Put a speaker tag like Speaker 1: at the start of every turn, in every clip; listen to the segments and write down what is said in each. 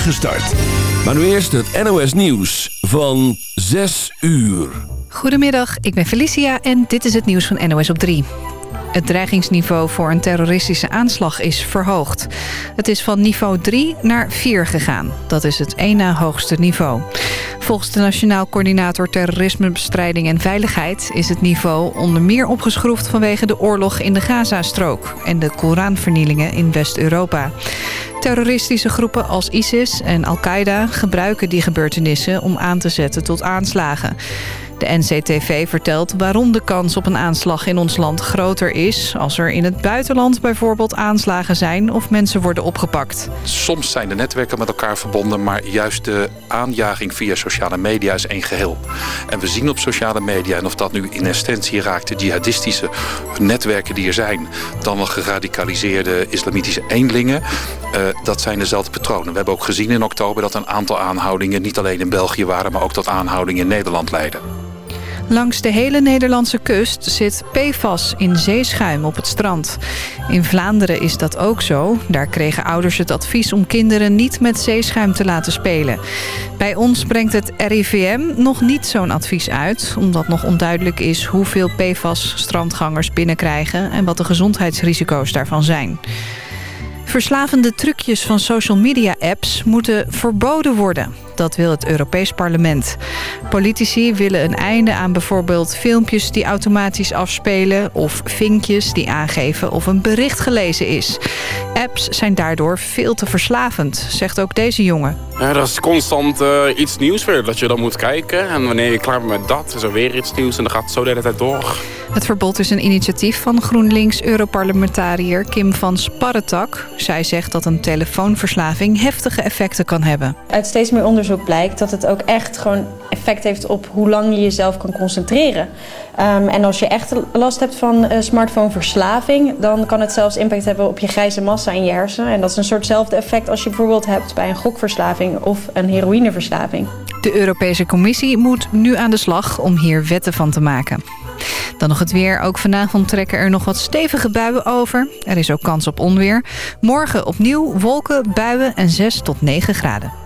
Speaker 1: spoedige start. Maar nu eerst het NOS Nieuws van 6 uur.
Speaker 2: Goedemiddag, ik ben Felicia en dit is het nieuws van NOS op 3. Het dreigingsniveau voor een terroristische aanslag is verhoogd. Het is van niveau 3 naar 4 gegaan. Dat is het één na hoogste niveau. Volgens de Nationaal Coördinator Terrorismebestrijding en Veiligheid... is het niveau onder meer opgeschroefd vanwege de oorlog in de Gazastrook... en de Koranvernielingen in West-Europa. Terroristische groepen als ISIS en Al-Qaeda gebruiken die gebeurtenissen om aan te zetten tot aanslagen. De NCTV vertelt waarom de kans op een aanslag in ons land groter is... als er in het buitenland bijvoorbeeld aanslagen zijn of mensen worden opgepakt.
Speaker 3: Soms zijn de netwerken met elkaar verbonden... maar juist de aanjaging via sociale media is één geheel. En we zien op sociale media, en of dat nu in essentie raakt... de jihadistische netwerken die er zijn... dan wel geradicaliseerde islamitische eenlingen... Uh, dat zijn dezelfde patronen. We hebben ook gezien in oktober dat een aantal aanhoudingen... niet alleen in België waren, maar ook tot aanhoudingen in Nederland leiden.
Speaker 2: Langs de hele Nederlandse kust zit PFAS in zeeschuim op het strand. In Vlaanderen is dat ook zo. Daar kregen ouders het advies om kinderen niet met zeeschuim te laten spelen. Bij ons brengt het RIVM nog niet zo'n advies uit... omdat nog onduidelijk is hoeveel PFAS strandgangers binnenkrijgen... en wat de gezondheidsrisico's daarvan zijn. Verslavende trucjes van social media apps moeten verboden worden. Dat wil het Europees Parlement. Politici willen een einde aan bijvoorbeeld filmpjes die automatisch afspelen... of vinkjes die aangeven of een bericht gelezen is. Apps zijn daardoor veel te verslavend, zegt ook deze jongen.
Speaker 4: Ja, dat is constant uh, iets nieuws weer dat je dan moet kijken. En wanneer je klaar bent met dat, is er weer iets nieuws en dan gaat het zo de hele tijd door.
Speaker 2: Het verbod is een initiatief van GroenLinks-Europarlementariër Kim van Sparretak. Zij zegt dat een telefoonverslaving heftige effecten kan hebben.
Speaker 5: Uit steeds meer onderzoek blijkt dat het ook echt gewoon effect heeft op hoe lang je jezelf kan concentreren. Um, en als je echt last hebt van uh, smartphoneverslaving, dan kan het zelfs impact hebben op je grijze massa in je hersenen. En dat is een soortzelfde effect als je bijvoorbeeld hebt bij een gokverslaving of een heroïneverslaving.
Speaker 2: De Europese Commissie moet nu aan de slag om hier wetten van te maken. Dan nog het weer. Ook vanavond trekken er nog wat stevige buien over. Er is ook kans op onweer. Morgen opnieuw wolken, buien en 6 tot 9 graden.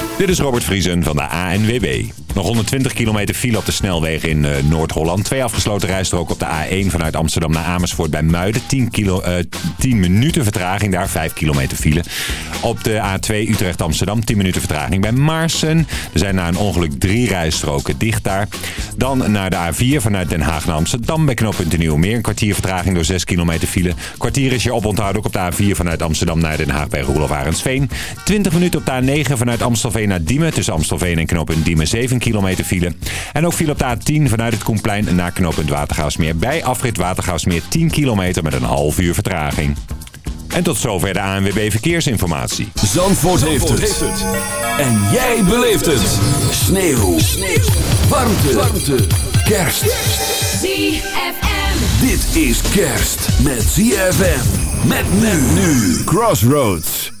Speaker 6: Dit is Robert Vriesen van de ANWB. Nog 120 kilometer file op de snelweg in uh, Noord-Holland. Twee afgesloten rijstroken op de A1 vanuit Amsterdam naar Amersfoort bij Muiden. 10, kilo, uh, 10 minuten vertraging daar, 5 kilometer file. Op de A2 Utrecht-Amsterdam 10 minuten vertraging bij Maarsen. Er zijn na een ongeluk drie rijstroken dicht daar. Dan naar de A4 vanuit Den Haag naar Amsterdam bij knooppunt Nieuwmeer. Een kwartier vertraging door 6 kilometer file. Kwartier is je oponthoud ook op de A4 vanuit Amsterdam naar Den Haag bij Roelof Arendsveen. 20 minuten op de A9 vanuit Amstelveen naar Diemen. Tussen Amstelveen en knooppunt Diemen 7 kilometer file. En ook file op de A10 vanuit het Koenplein naar knooppunt Watergaasmeer. Bij afrit Watergaasmeer 10 kilometer met een half uur vertraging. En tot zover de ANWB Verkeersinformatie.
Speaker 1: Zandvoort, heeft, het. En jij beleeft het. Sneeuw. Sneeuw. Warmte. Warmte. Kerst.
Speaker 7: ZFM.
Speaker 1: Dit is kerst met ZFM. Met men nu. Crossroads.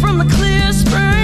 Speaker 8: from the clear spring.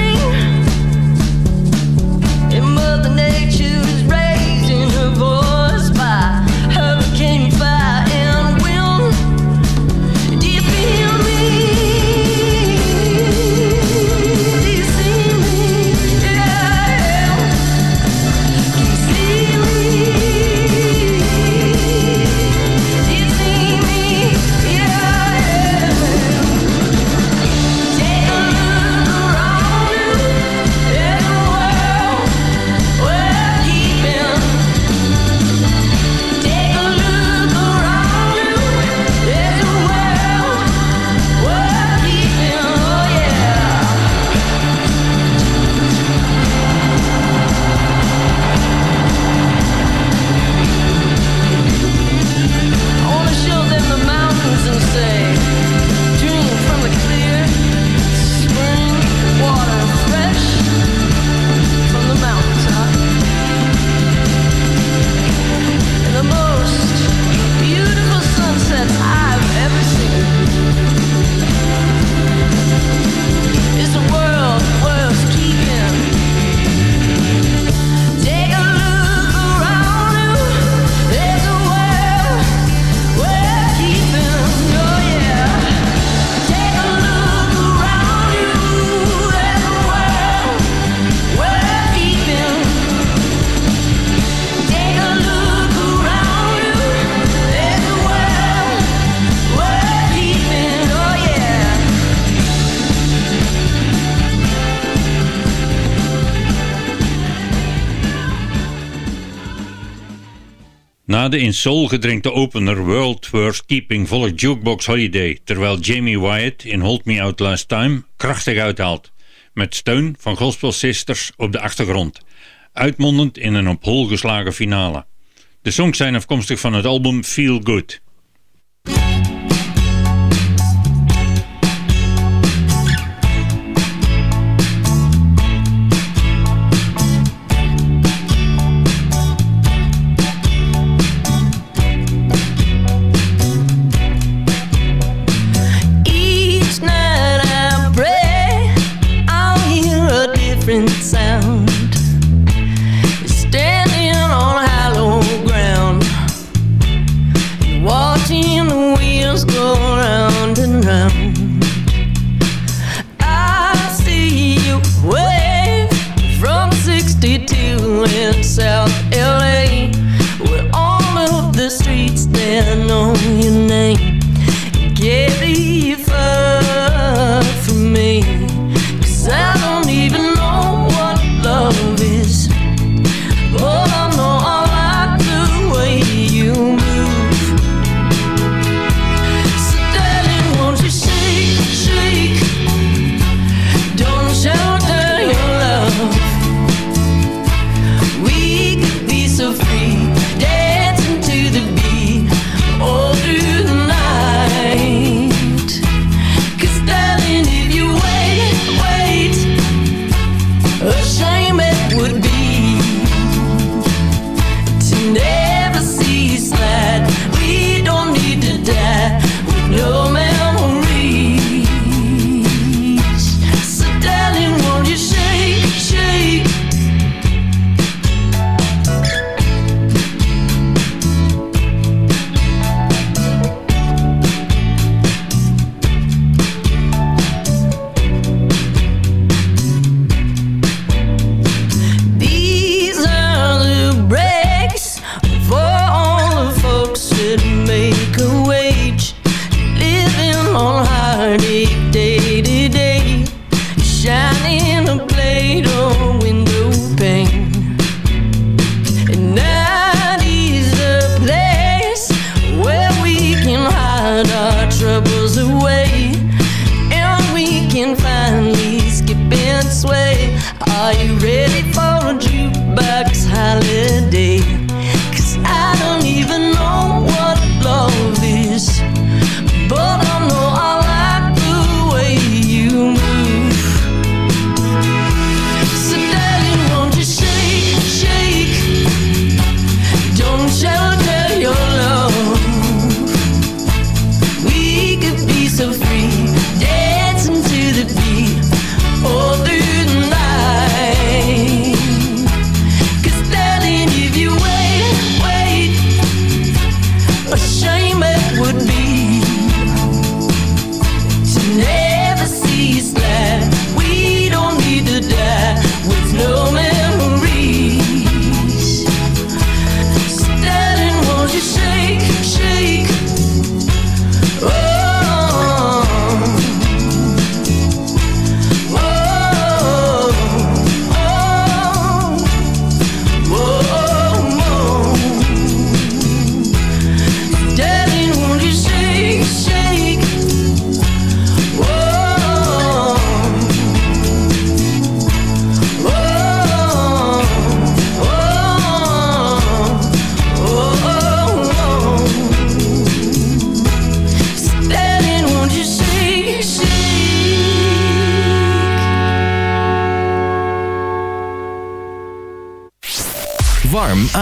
Speaker 7: Na de in soul gedrenkte opener World Worst Keeping volgt Jukebox Holiday, terwijl Jamie Wyatt in Hold Me Out Last Time krachtig uithaalt, met steun van Gospel Sisters op de achtergrond, uitmondend in een op hol geslagen finale. De songs zijn afkomstig van het album Feel Good.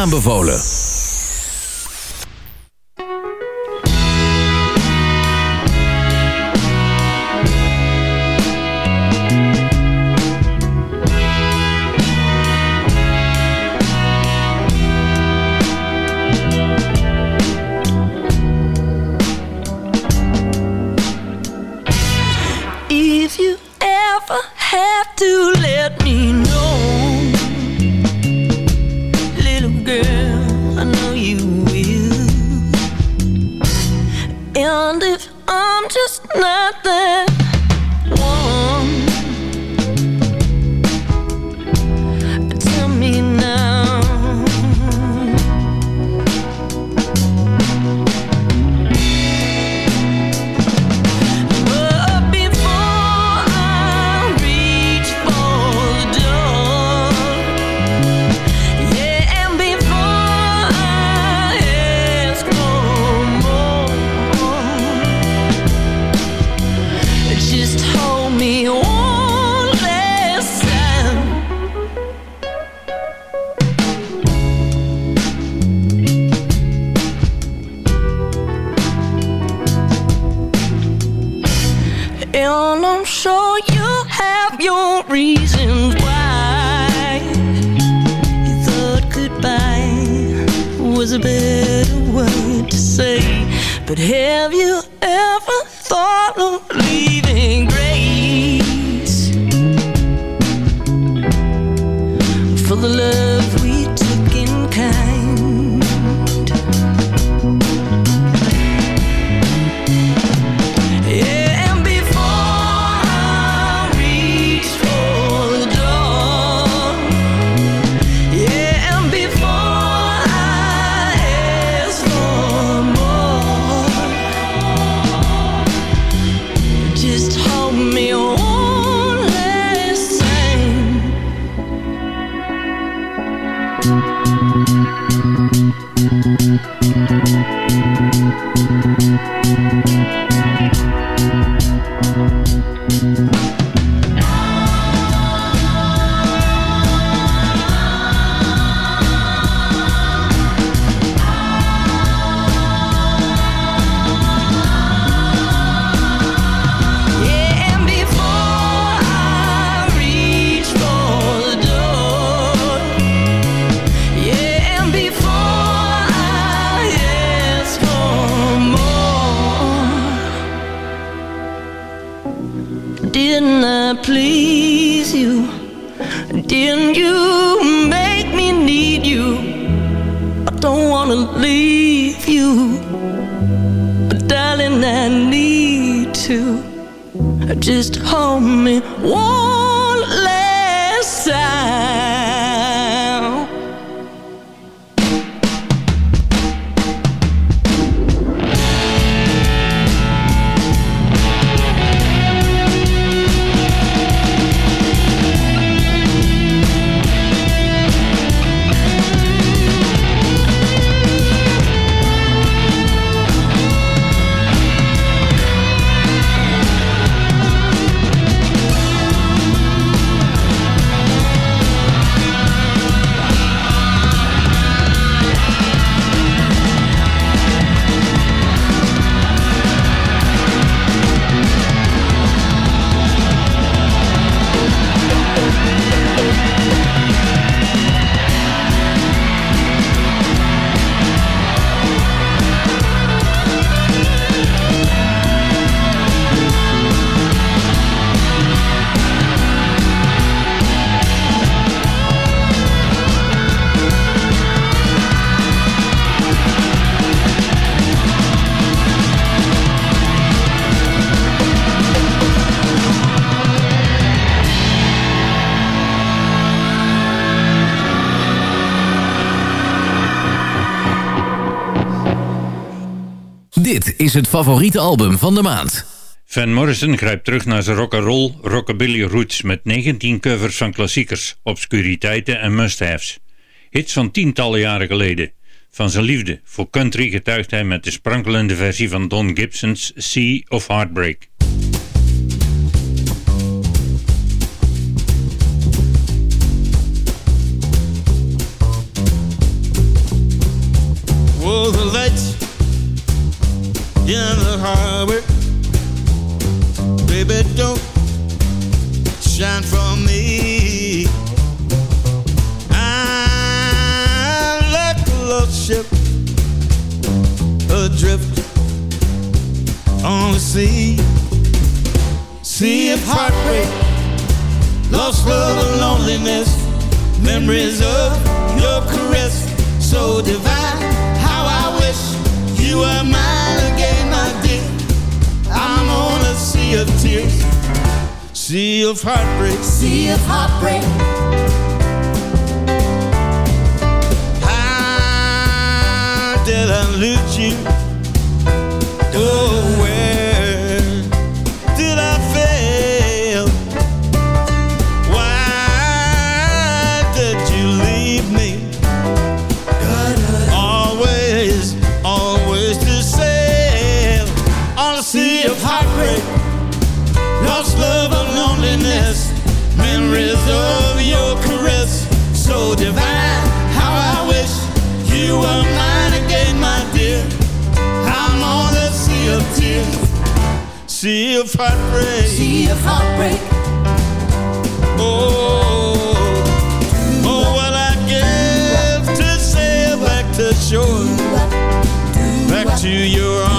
Speaker 7: Aanbevolen. Reasons why you thought goodbye was a better word to say. But have you ever thought of leaving grace for the love
Speaker 8: is het favoriete album van de maand.
Speaker 9: Van Morrison grijpt terug naar zijn rock'n'roll rockabilly roots met 19 covers van klassiekers, obscuriteiten en must-haves. Hits van tientallen jaren geleden. Van zijn liefde voor country getuigt hij met de sprankelende versie van Don Gibson's Sea of Heartbreak.
Speaker 10: Oh, the lights in the harbor, baby, don't shine for me. I'm like a lost ship adrift on the sea, sea of heartbreak, lost love and loneliness, memories of your caress so divine. How I wish you were mine sea of tears, sea of heartbreak, sea of heartbreak. How did I lose you? Oh, sea of tears, Sea of heartbreak.
Speaker 11: Sea of heartbreak.
Speaker 10: Oh, oh, what I give to sail back to shore, back to your arms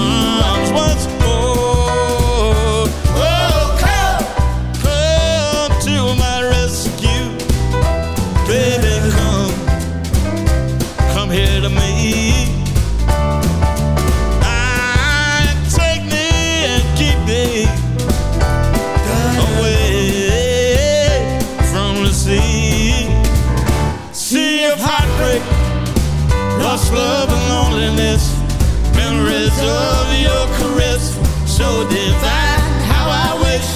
Speaker 10: Memories of your caress, so divine. How I wish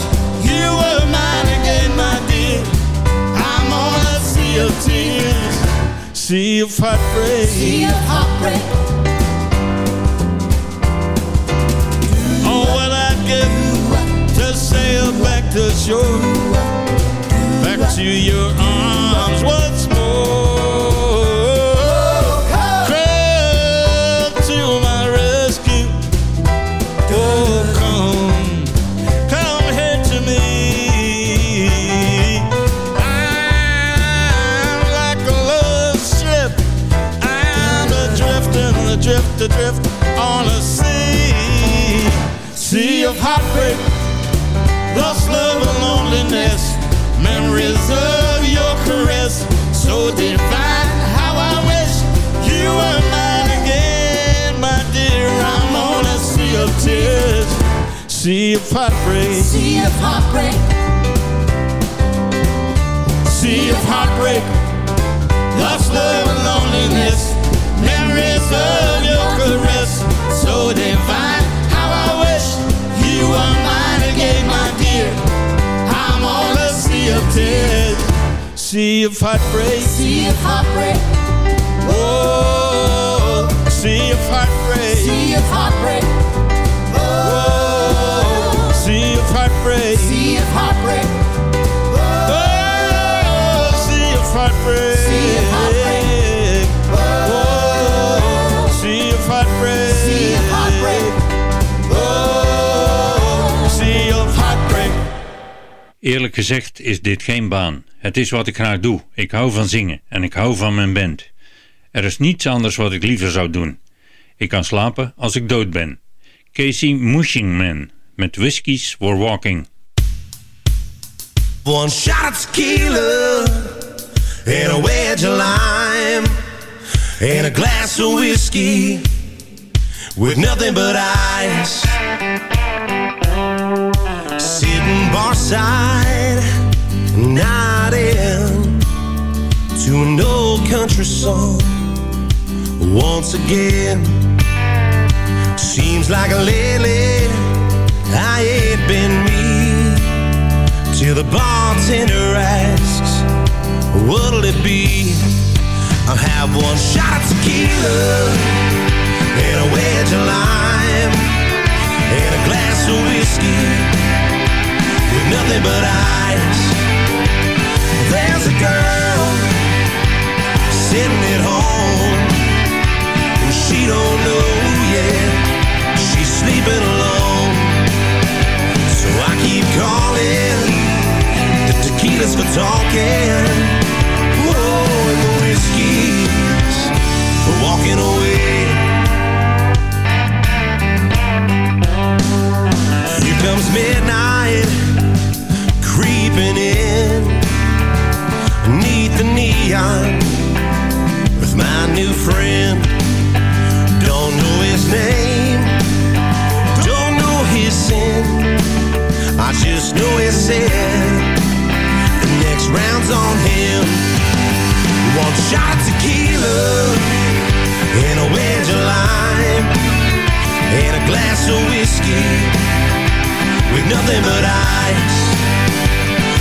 Speaker 10: you were mine again, my dear. I'm on a sea of tears, sea of heartbreak.
Speaker 11: Sea of heartbreak.
Speaker 10: Oh, what I'd give to sail back to shore, back to your arms sea of tears, sea of heartbreak,
Speaker 11: Sea of heartbreak.
Speaker 10: sea of heartbreak. Lost love and loneliness, memories of your caress, so divine. How I wish you were mine again, my dear. I'm on a sea of tears, sea of heartbreak.
Speaker 11: Sea of heartbreak.
Speaker 10: Oh, sea of heartbreak.
Speaker 11: Sea of.
Speaker 10: Oh,
Speaker 9: Eerlijk gezegd is dit geen baan. Het is wat ik graag doe. Ik hou van zingen en ik hou van mijn band. Er is niets anders wat ik liever zou doen. Ik kan slapen als ik dood ben. Casey Mushingman met Whiskies Were Walking.
Speaker 12: One shot of tequila and a wedge of lime and a glass of whiskey with nothing but ice. Sitting barside, nodding to an old country song. Once again, seems like lately I ain't been me. Till the bartender asks, what'll it be? I'll have one shot of tequila and a wedge of lime and a glass of whiskey with nothing but ice. There's a girl sitting at home and she don't know yet she's sleeping alone. So I keep calling the tequila's for talking. Whiskey's for walking away. Here comes midnight creeping in beneath the neon with my new friend. Don't know his name, don't know his sin. I just know he said the next round's on him. One shot of tequila and a wedge of lime and a glass of whiskey with nothing but ice.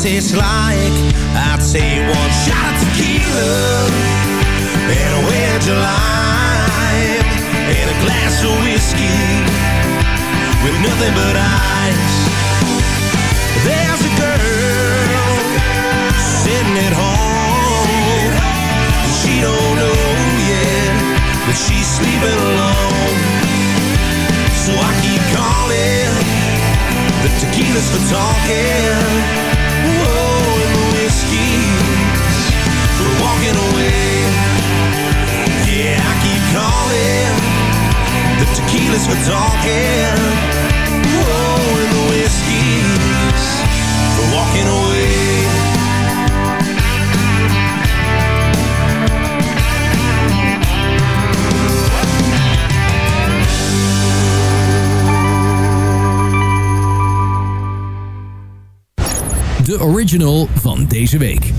Speaker 12: tastes like, I'd say one shot of tequila and a wedge of lime and a glass of whiskey with nothing but ice. There's a girl sitting at home. She don't know yet that she's sleeping alone. So I keep calling. The tequila's for talking. Whoa, and the whiskey's for walking away. Yeah, I keep calling. The tequila's for talking. Whoa, and the whiskey's for walking away.
Speaker 8: De original van deze week.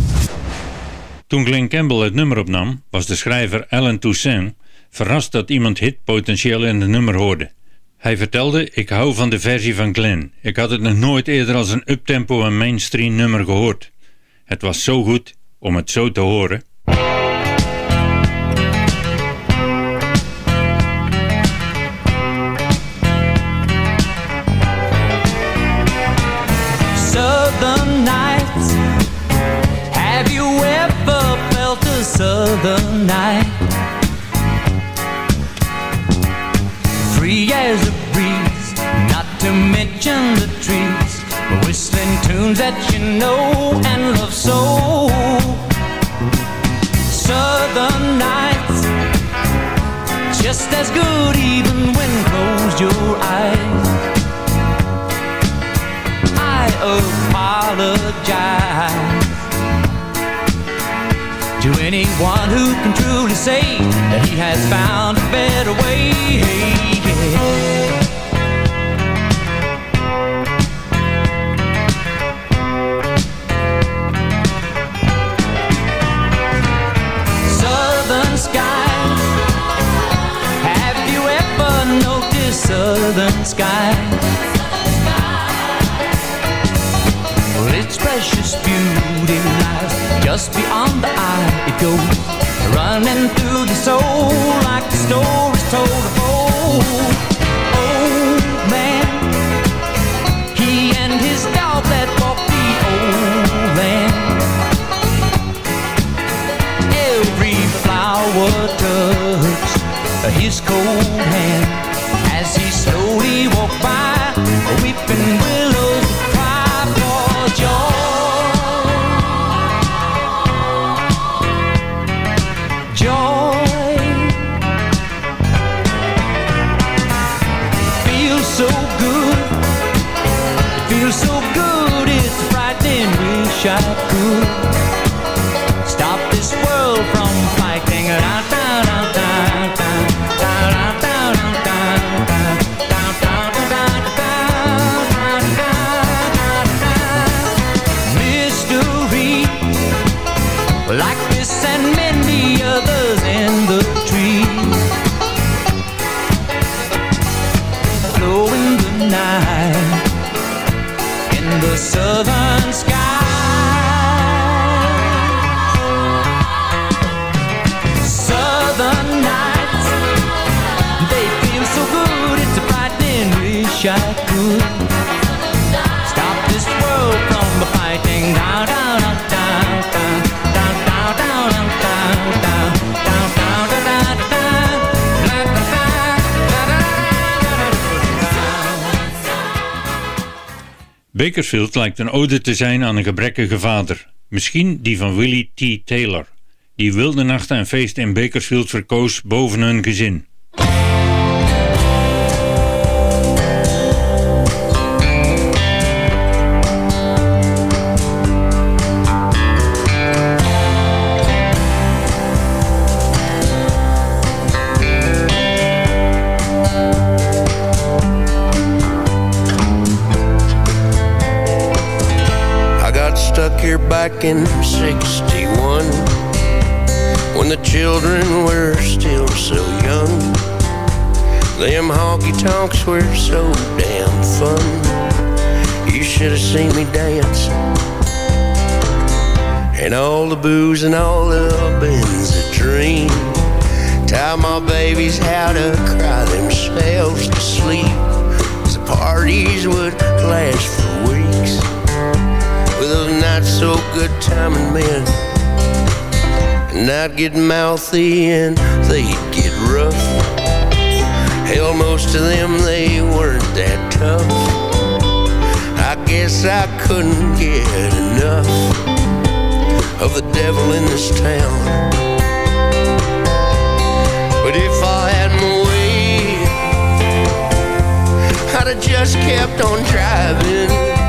Speaker 9: Toen Glenn Campbell het nummer opnam, was de schrijver Alan Toussaint verrast dat iemand hitpotentieel in het nummer hoorde. Hij vertelde, ik hou van de versie van Glenn. Ik had het nog nooit eerder als een uptempo en mainstream nummer gehoord. Het was zo goed om het zo te horen.
Speaker 13: Southern night? Free as a breeze, not to mention the trees, whistling tunes that you know and love so. Southern nights, just as good even when closed your eyes. I apologize to anyone who can truly say that he has found a better way. Southern skies. Have you ever noticed southern? Precious beauty lies just beyond the eye. It goes running through the soul like the stories told of old. Old man, he and his dog that walked the old land. Every flower touched his cold hand as he slowly walked by.
Speaker 9: Bakersfield lijkt een ode te zijn aan een gebrekkige vader. Misschien die van Willie T. Taylor, die wilde nachten en feesten in Bakersfield verkoos boven hun gezin.
Speaker 12: Back in 61 when the children were still so young. Them honky tonks were so damn fun. You should have seen me dance
Speaker 14: and all the booze and all the bins a dream. Taught my babies how to cry themselves to sleep. As the parties would last for weeks. Not so good timing men. And I'd get mouthy and they'd get rough. Hell, most of them, they weren't that tough. I guess I couldn't get enough of the devil in this town. But if I had my way, I'd have just kept on driving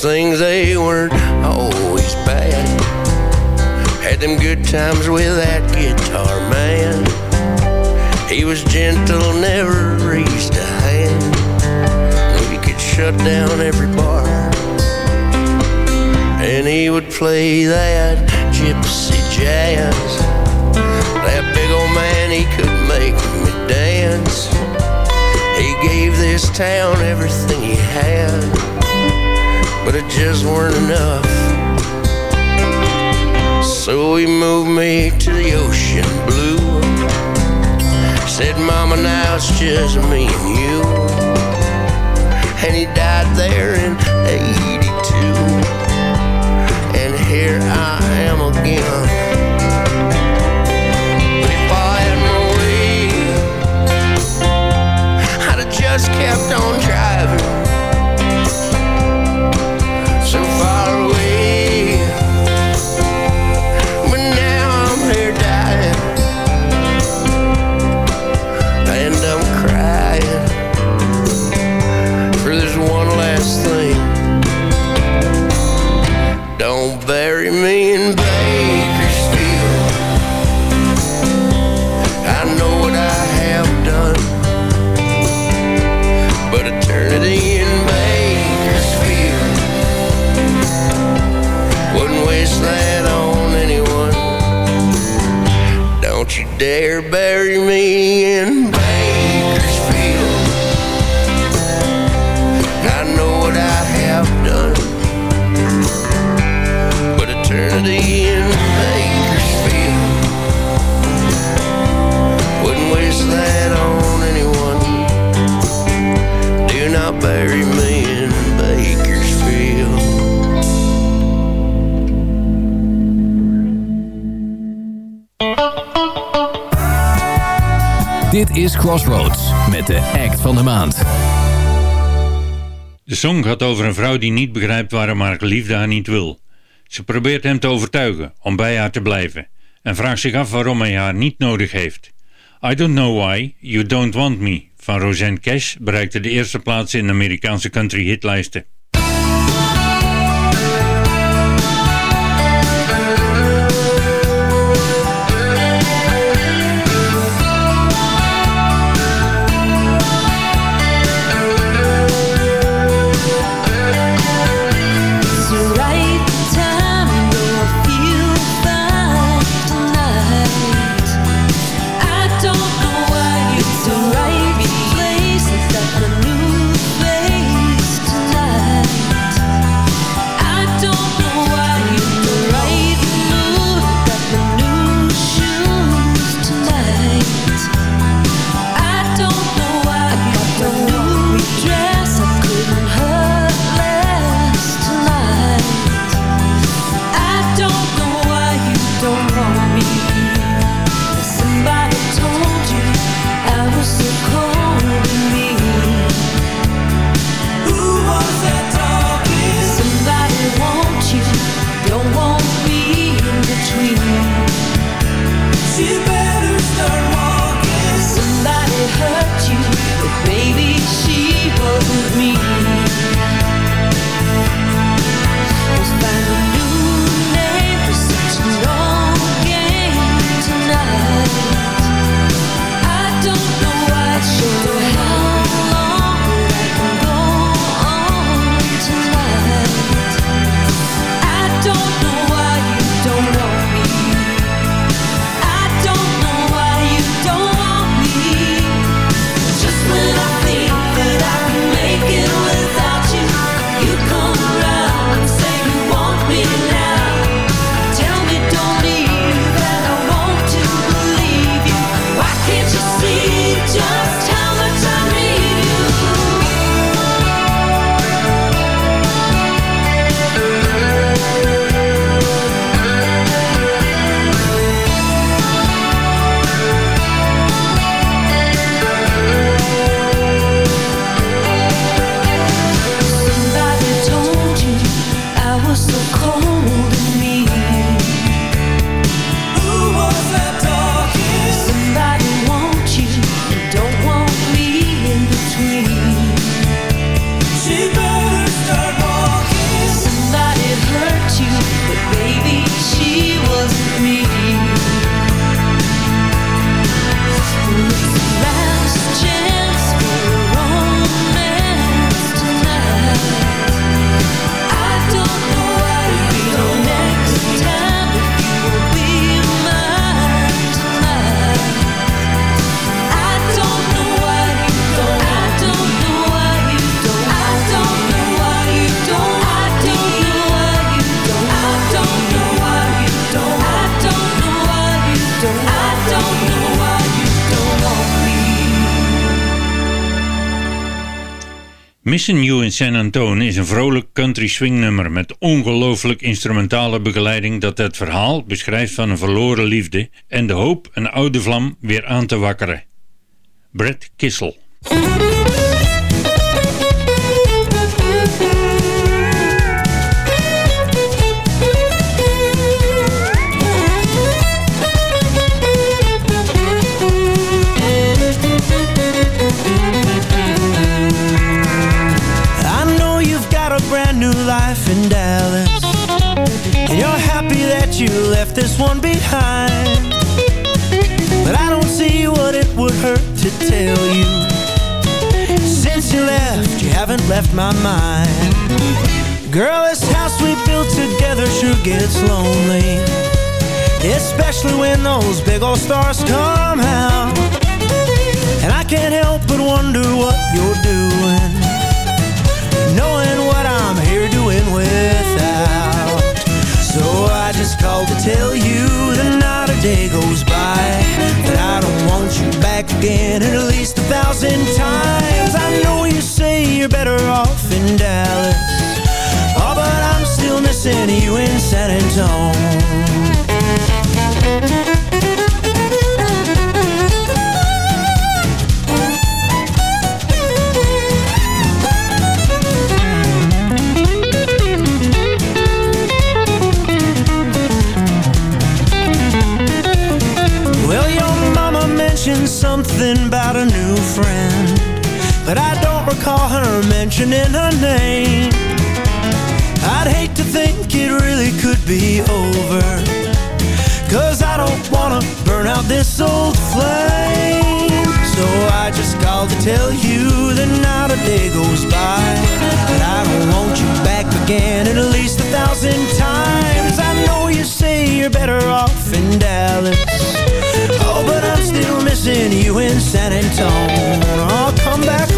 Speaker 14: Things they weren't always bad. Had them good times with but it just weren't enough. So he moved me to the ocean blue. Said, Mama, now it's just me and you. And he died there in 82. And here I am again. Just kept on driving dare bury me
Speaker 8: Met de act van de maand.
Speaker 7: De song gaat over een vrouw die niet begrijpt waarom haar geliefde haar niet wil. Ze probeert hem te overtuigen om bij haar te blijven en vraagt zich af waarom hij haar niet nodig heeft. I Don't Know Why, You Don't Want Me van Roseanne Cash bereikte de eerste plaats in de Amerikaanse country hitlijsten.
Speaker 9: Missing You in San Antonio is een vrolijk country swing nummer met ongelooflijk instrumentale begeleiding dat het verhaal beschrijft van een verloren liefde en de hoop een oude vlam weer aan te wakkeren. Brett Kissel.
Speaker 15: This one behind. But I don't see what it would hurt to tell you. Since you left, you haven't left my mind. Girl, this house we built together sure gets lonely. Especially when those big old stars come out. And I can't help but wonder what you're doing knowing just called to tell you that not a day goes by that I don't want you back again at least a thousand times. I know you say you're better off in Dallas, oh, but I'm still missing you in San Antonio. Mentioning her name. I'd hate to think it really could be over, cause I don't wanna burn out this old flame. So I just called to tell you that not a day goes by that I don't want you back again at least a thousand times. I know you say you're better off in Dallas. Oh, but I'm still missing you in San Antonio. I'll come back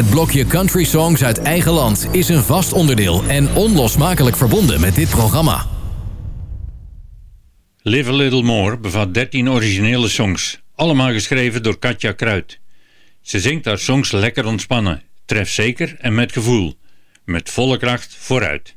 Speaker 8: Het blokje country songs uit eigen land is een vast onderdeel en onlosmakelijk verbonden met dit programma.
Speaker 9: Live a Little More bevat 13 originele songs, allemaal geschreven door Katja Kruid. Ze zingt haar songs lekker ontspannen, trefzeker en met gevoel. Met volle kracht vooruit.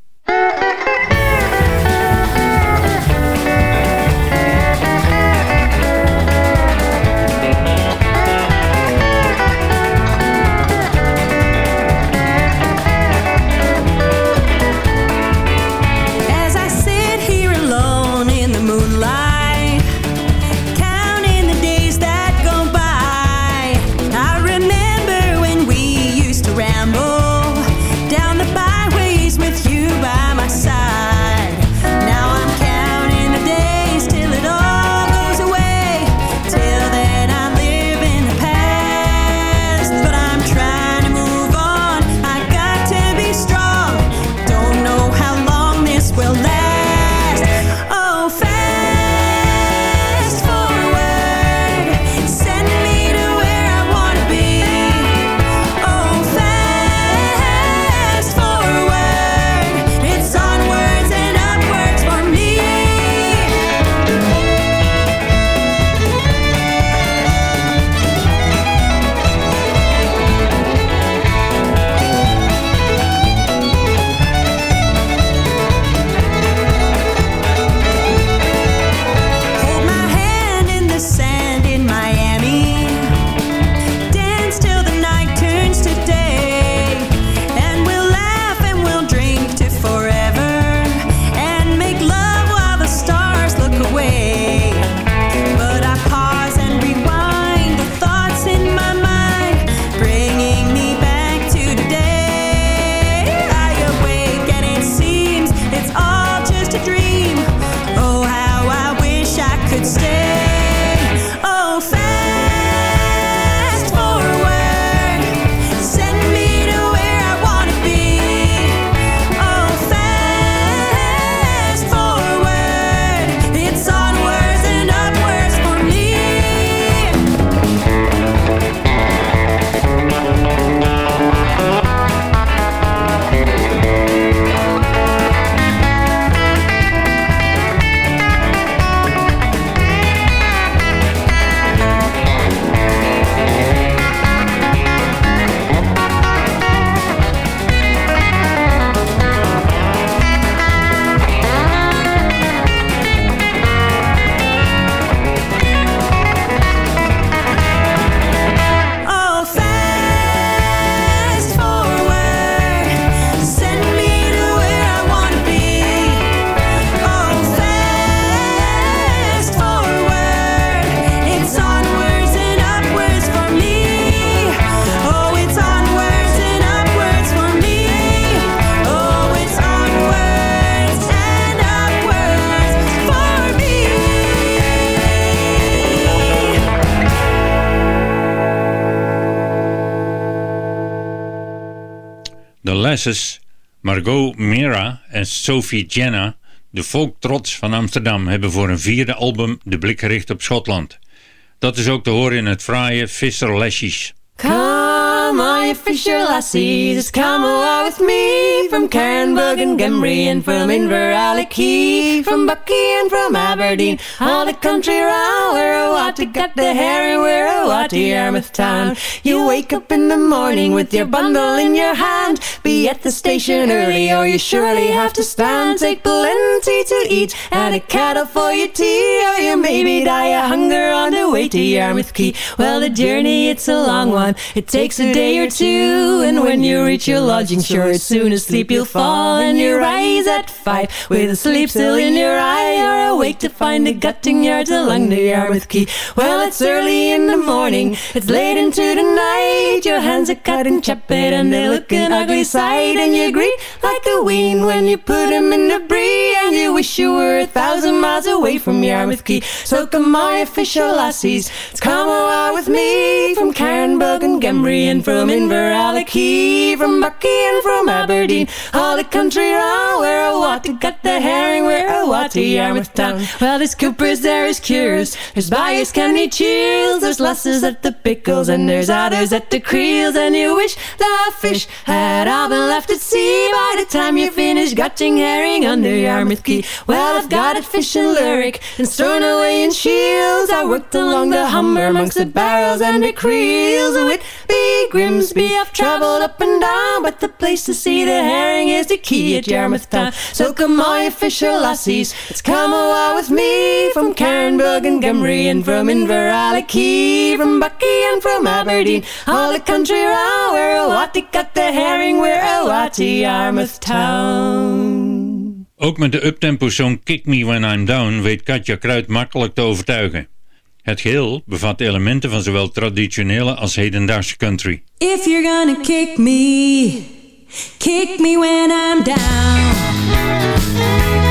Speaker 7: De Lasses, Margot Mera en Sophie Jenna, de folktrots van Amsterdam, hebben voor een vierde album de blik gericht op Schotland. Dat is ook te horen in het fraaie Visser Lashes.
Speaker 16: All you fisher lassies, come away with me from Cairnbulg and Gamrie and from Inverallochy, from Buckie and from Aberdeen, all the country round where a watty got the herring, where a watty Yarmouth town. You wake up in the morning with your bundle in your hand, be at the station early or you surely have to stand. Take plenty to eat and a kettle for your tea, or you maybe die of hunger on the way to Yarmouth Quay. Well, the journey it's a long one. It takes a day or two, and when you reach your lodging, sure as soon as sleep you'll fall, and you rise at five with a sleep still in your eye. You're awake to find the gutting yards along the Yarmouth Quay. Well, it's early in the morning, it's late into the night. Your hands are cut and chapped, and they look an ugly sight, and you greet like a wean when you put 'em in the brie, and you wish you were a thousand miles away from Yarmouth Quay. So come you fisher lassies, come away with me from Cairnbulg and Gamrie and from Inverallochy, from Buckie and from Aberdeen, all the country round where a watty got the herring, where a watty Yarmouth town. Well, there's Coopers, there is Cures, there's Byers, Canny Cheels, there's lasses at the pickles, and there's others at the creels, and you wish the fish had all been left at sea by the time you finish gutting herring under Yarmouth Quay. Well, I've got it fish and Lerwick and stowed away in shields. I worked along the Humber amongst the barrels and the creels with big Grimsby. I've travelled up and down, but the place to see the herring is the quay at Yarmouth Town. So come on, you fisher lassies, let's come away with me from Cairnbulg and Gamrie and from Inverallochy, from Buckie and from Aberdeen, all the country round where a watty got the herring, we're a watty Yarmouth Town.
Speaker 7: Ook met de uptempo song Kick Me When I'm Down weet Katja Kruid makkelijk te overtuigen. Het geheel bevat elementen van zowel traditionele als hedendaagse country.
Speaker 16: If you're gonna kick me, kick me when I'm down.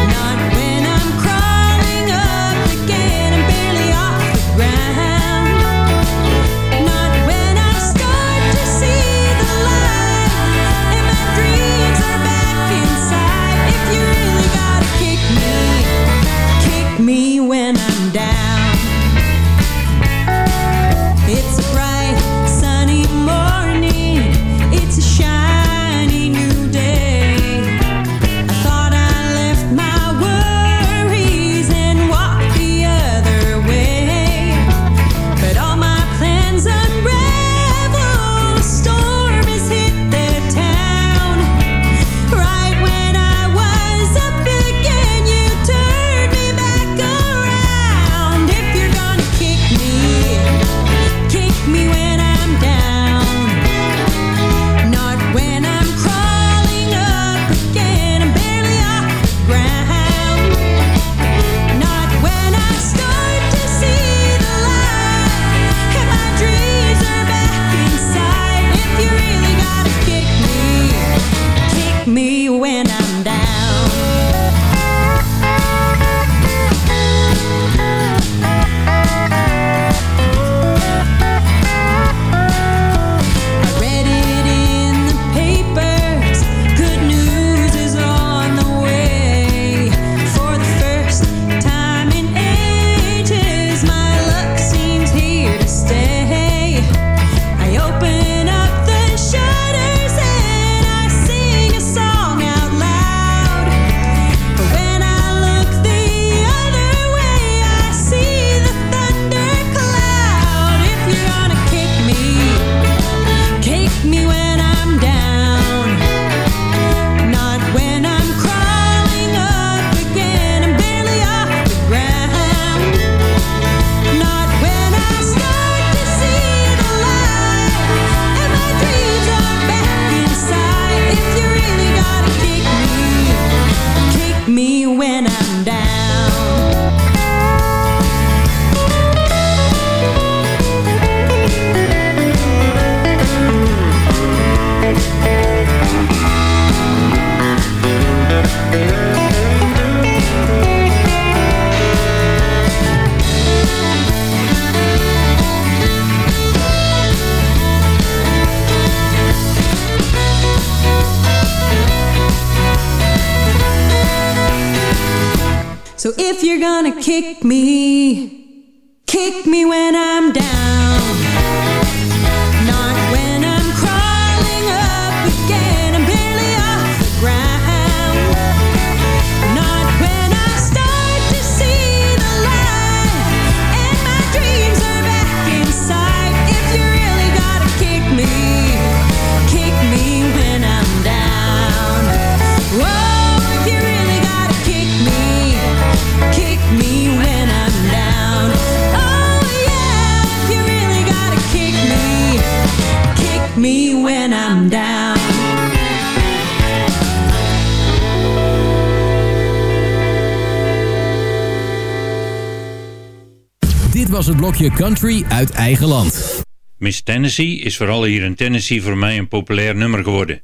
Speaker 8: Was het blokje Country uit eigen land.
Speaker 9: Miss Tennessee is vooral hier in Tennessee voor mij een populair nummer geworden.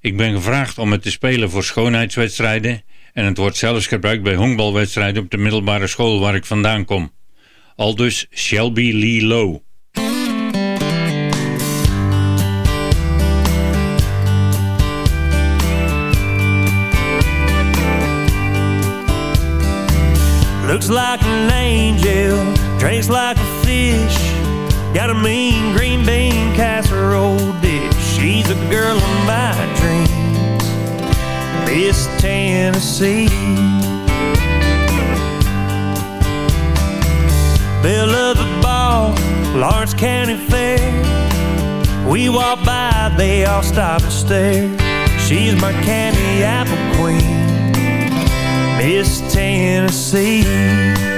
Speaker 9: Ik ben gevraagd om het te spelen voor schoonheidswedstrijden en het wordt zelfs gebruikt bij honkbalwedstrijden op de middelbare school waar ik vandaan kom. Aldus Shelby Lee Low.
Speaker 13: Looks like an angel, drinks like a fish. Got a mean green bean casserole dish. She's a girl of my dreams, Miss Tennessee. Bill of the ball, Lawrence County Fair. We walk by, they all stop and stare. She's my candy apple queen. Miss Tennessee.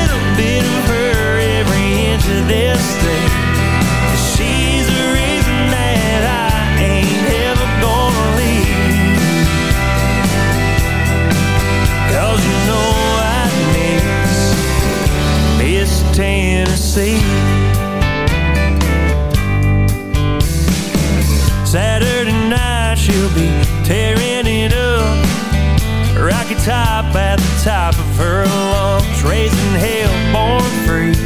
Speaker 13: Saturday night she'll be tearing it up. Rocky top at the top of her lungs, raising hell born free.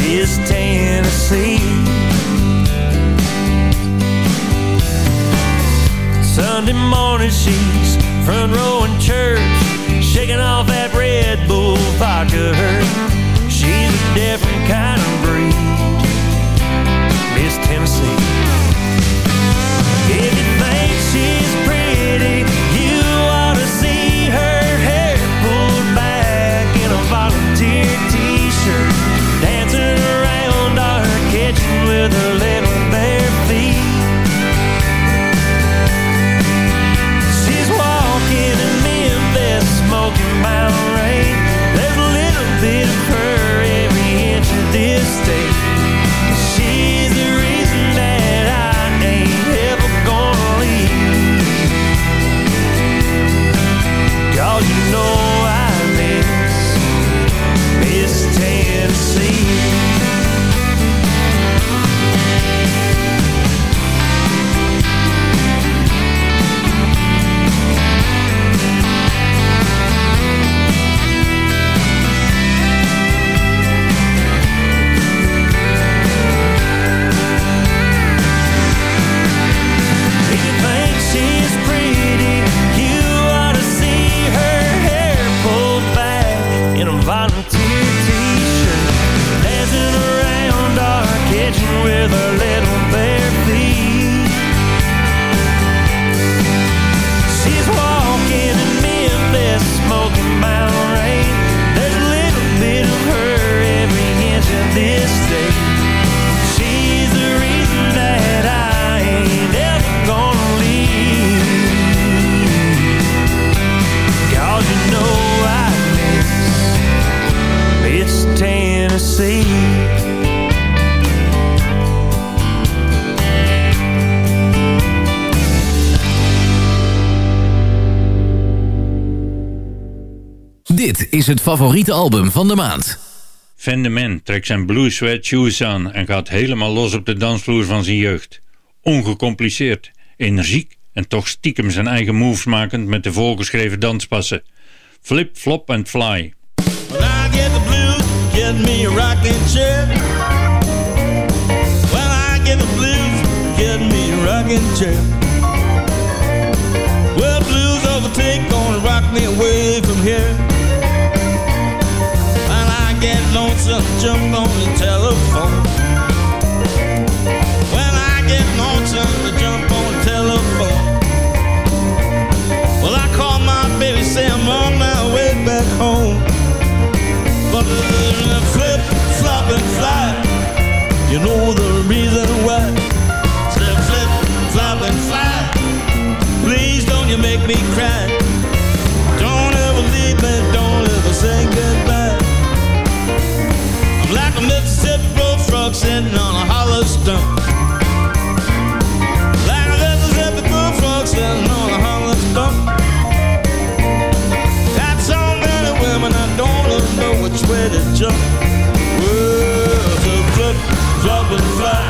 Speaker 13: Miss Tennessee. Sunday morning she's front row in church, shaking off that Red Bull vodka. She's a different kind of with a little
Speaker 8: is het favoriete album van de maand.
Speaker 7: Van de Man trekt zijn blue sweat shoes aan en gaat helemaal los op de dansvloer van zijn jeugd. Ongecompliceerd, energiek en toch stiekem zijn eigen moves makend met de voorgeschreven danspassen. Flip, flop en fly.
Speaker 10: When I get the blues, get me a rocking chair. When I get the blues, get me a rocking chair. Well, blues overtake, gonna rock me away from here. Get lonesome, jump on the telephone. When I get lonesome, I jump on the telephone. Well, I call my baby, say I'm on my way back home. But flip, flop, and fly. You know the reason why. Slip, flip, flop, and fly. Please don't you make me cry. A hollow stump. Like a Mississippi bullfrog on a hollow stump. Got so many women, I don't even know which way to jump. Well, so flip, flop, and fly.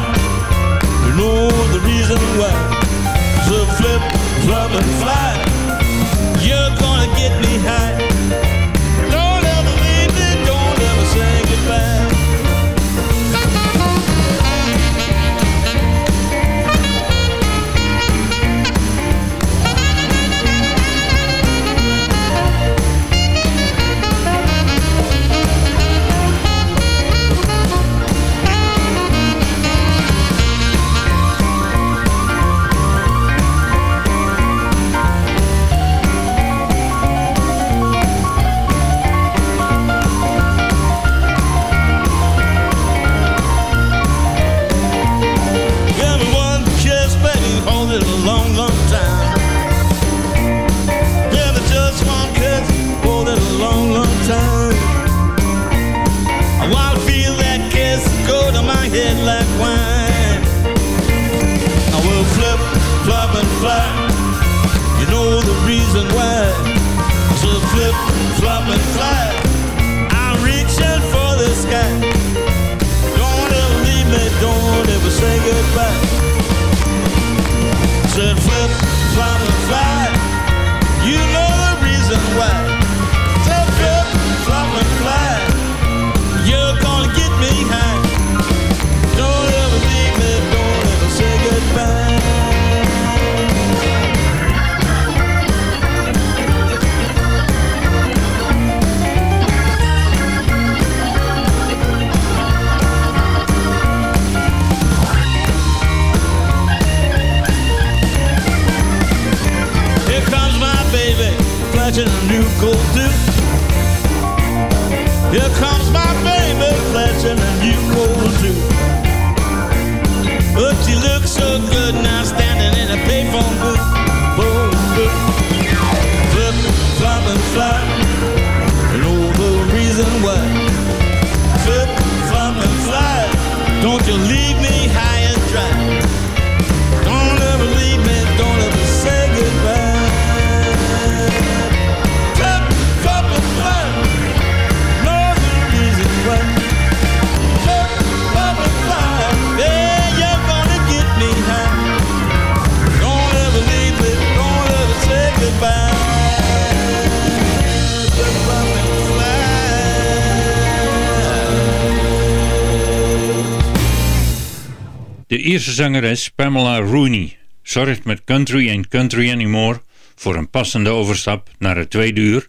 Speaker 7: Ierse zangeres Pamela Rooney zorgt met Country Ain't Country Anymore voor een passende overstap naar het tweede uur